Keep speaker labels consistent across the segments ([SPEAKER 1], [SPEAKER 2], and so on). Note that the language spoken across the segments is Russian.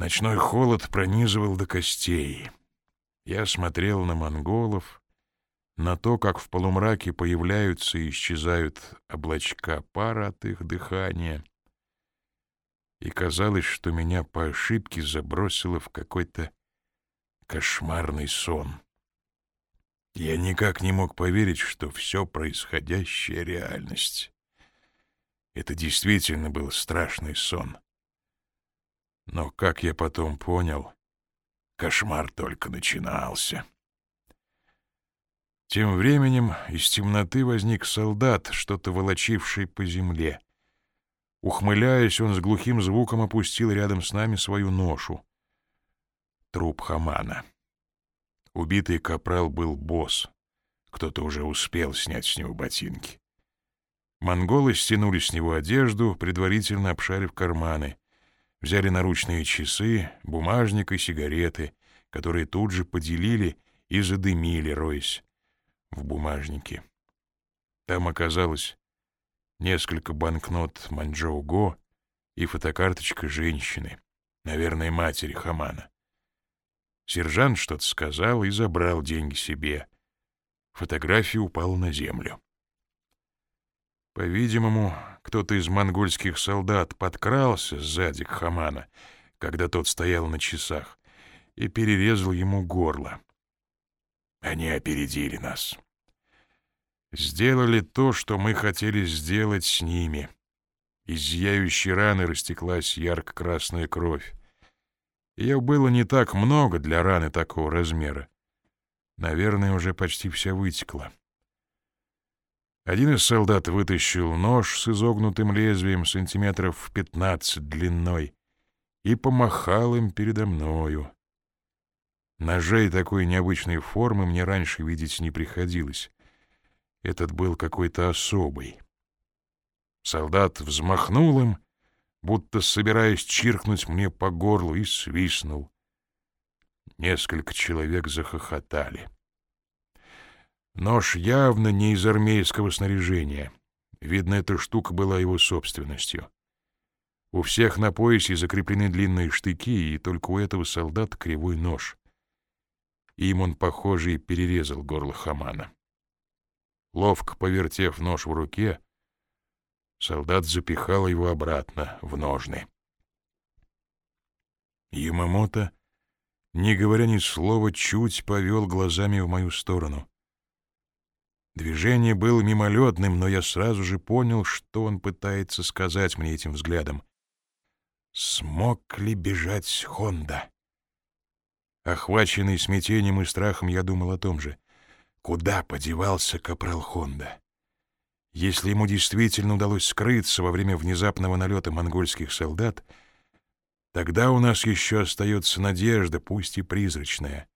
[SPEAKER 1] Ночной холод пронизывал до костей. Я смотрел на монголов, на то, как в полумраке появляются и исчезают облачка пара от их дыхания. И казалось, что меня по ошибке забросило в какой-то кошмарный сон. Я никак не мог поверить, что все происходящее — реальность. Это действительно был страшный сон. Но, как я потом понял, кошмар только начинался. Тем временем из темноты возник солдат, что-то волочивший по земле. Ухмыляясь, он с глухим звуком опустил рядом с нами свою ношу. Труп Хамана. Убитый капрал был босс. Кто-то уже успел снять с него ботинки. Монголы стянули с него одежду, предварительно обшарив карманы. Взяли наручные часы, бумажник и сигареты, которые тут же поделили и задымили, роясь в бумажнике. Там оказалось несколько банкнот Манчжоу-Го и фотокарточка женщины, наверное, матери Хамана. Сержант что-то сказал и забрал деньги себе. Фотография упала на землю. По-видимому, кто-то из монгольских солдат подкрался сзади к Хамана, когда тот стоял на часах, и перерезал ему горло. Они опередили нас. Сделали то, что мы хотели сделать с ними. Из зияющей раны растеклась ярко-красная кровь. Ее было не так много для раны такого размера. Наверное, уже почти вся вытекла. Один из солдат вытащил нож с изогнутым лезвием сантиметров в пятнадцать длиной и помахал им передо мною. Ножей такой необычной формы мне раньше видеть не приходилось. Этот был какой-то особый. Солдат взмахнул им — будто собираясь чиркнуть мне по горлу, и свистнул. Несколько человек захохотали. Нож явно не из армейского снаряжения. Видно, эта штука была его собственностью. У всех на поясе закреплены длинные штыки, и только у этого солдата кривой нож. Им он, похоже, и перерезал горло Хамана. Ловко повертев нож в руке, Солдат запихал его обратно в ножны. Ямамото, не говоря ни слова, чуть повел глазами в мою сторону. Движение было мимолетным, но я сразу же понял, что он пытается сказать мне этим взглядом. Смог ли бежать Хонда? Охваченный смятением и страхом, я думал о том же. Куда подевался капрал Хонда? Если ему действительно удалось скрыться во время внезапного налета монгольских солдат, тогда у нас еще остается надежда, пусть и призрачная.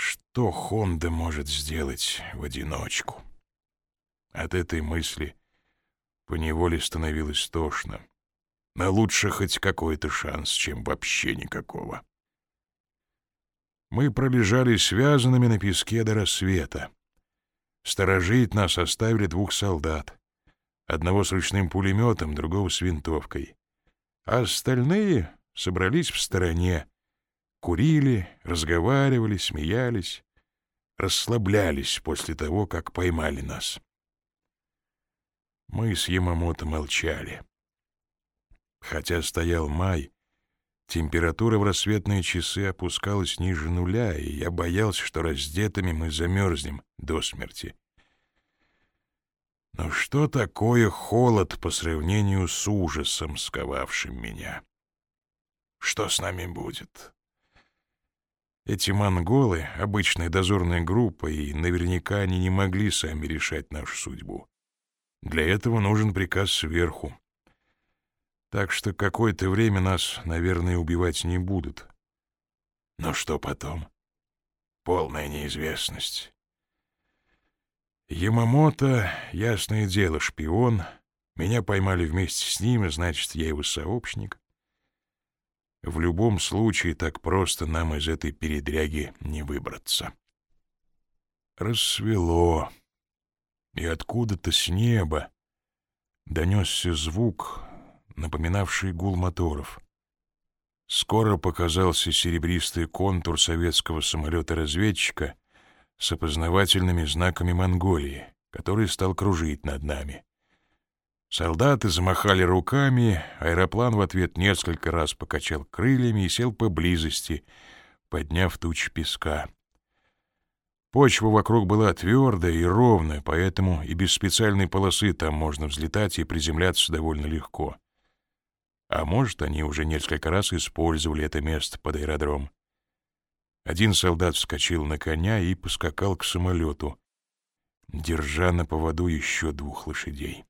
[SPEAKER 1] Что Хонда может сделать в одиночку? От этой мысли поневоле становилось тошно. Но лучше хоть какой-то шанс, чем вообще никакого. Мы пролежали связанными на песке до рассвета. Сторожить нас оставили двух солдат. Одного с ручным пулеметом, другого с винтовкой. А остальные собрались в стороне. Курили, разговаривали, смеялись, расслаблялись после того, как поймали нас. Мы с Ямамото молчали. Хотя стоял май, температура в рассветные часы опускалась ниже нуля, и я боялся, что раздетыми мы замерзнем до смерти. Но что такое холод по сравнению с ужасом, сковавшим меня? Что с нами будет? Эти монголы — обычная дозорная группа, и наверняка они не могли сами решать нашу судьбу. Для этого нужен приказ сверху. Так что какое-то время нас, наверное, убивать не будут. Но что потом? Полная неизвестность. Ямамото, ясное дело, шпион. Меня поймали вместе с ним, значит, я его сообщник. В любом случае, так просто нам из этой передряги не выбраться. Рассвело, и откуда-то с неба донесся звук, напоминавший гул моторов. Скоро показался серебристый контур советского самолета-разведчика с опознавательными знаками Монголии, который стал кружить над нами. Солдаты замахали руками, аэроплан в ответ несколько раз покачал крыльями и сел поблизости, подняв туч песка. Почва вокруг была твердая и ровная, поэтому и без специальной полосы там можно взлетать и приземляться довольно легко. А может, они уже несколько раз использовали это место под аэродром. Один солдат вскочил на коня и поскакал к самолету, держа на поводу еще двух лошадей.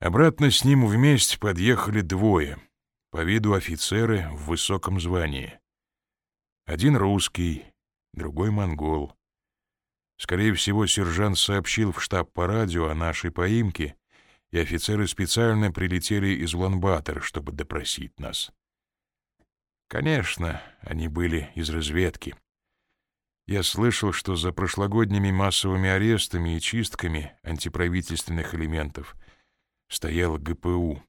[SPEAKER 1] Обратно с ним вместе подъехали двое, по виду офицеры в высоком звании. Один русский, другой монгол. Скорее всего, сержант сообщил в штаб по радио о нашей поимке, и офицеры специально прилетели из Улан-Батора, чтобы допросить нас. Конечно, они были из разведки. Я слышал, что за прошлогодними массовыми арестами и чистками антиправительственных элементов стоял ГПУ.